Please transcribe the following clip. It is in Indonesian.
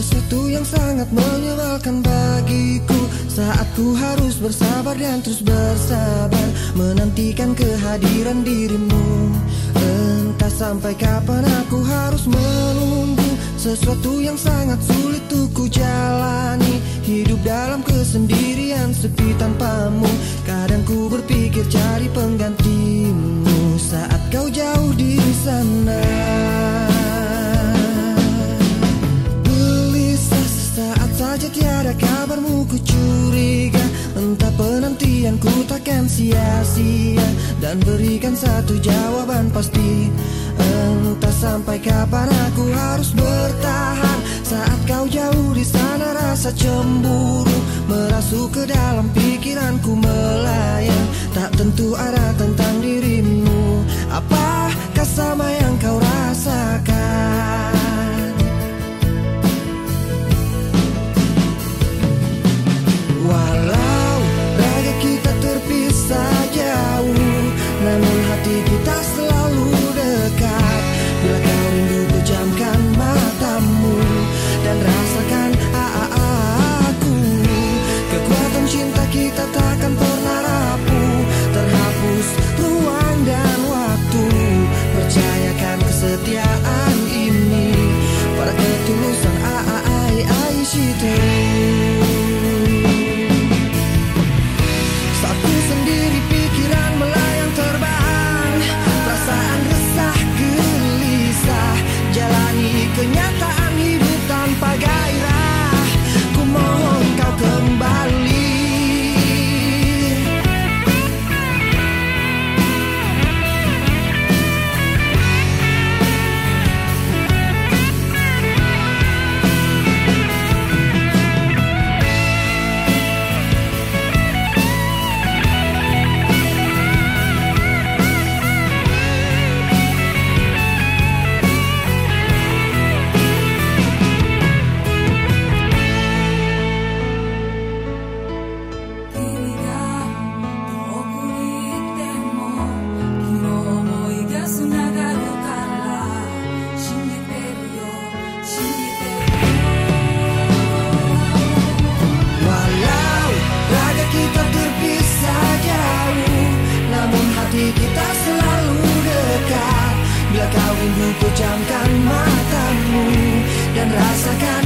Sesuatu yang sangat menyebalkan bagiku. Saat ku harus bersabar dan terus bersabar Menantikan kehadiran dirimu. Entah sampai kapan aku harus menunggu Sesuatu yang sangat sulit untuk ku jalani. Hidup dalam kesendirian sepi tanpamu. Kadang ku berpikir cari penggantimu penantianku takkan sia-sia Dan berikan satu jawaban pasti. Entah sampai kapan aku harus bertahan. Saat kau jauh di sana rasa cemburu Merasuk ke dalam pikiranku melayang. Tak tentu arah tentang dirimu. Apakah sama pejamkan matamu dan rasakan aku kekuatan cinta kita tak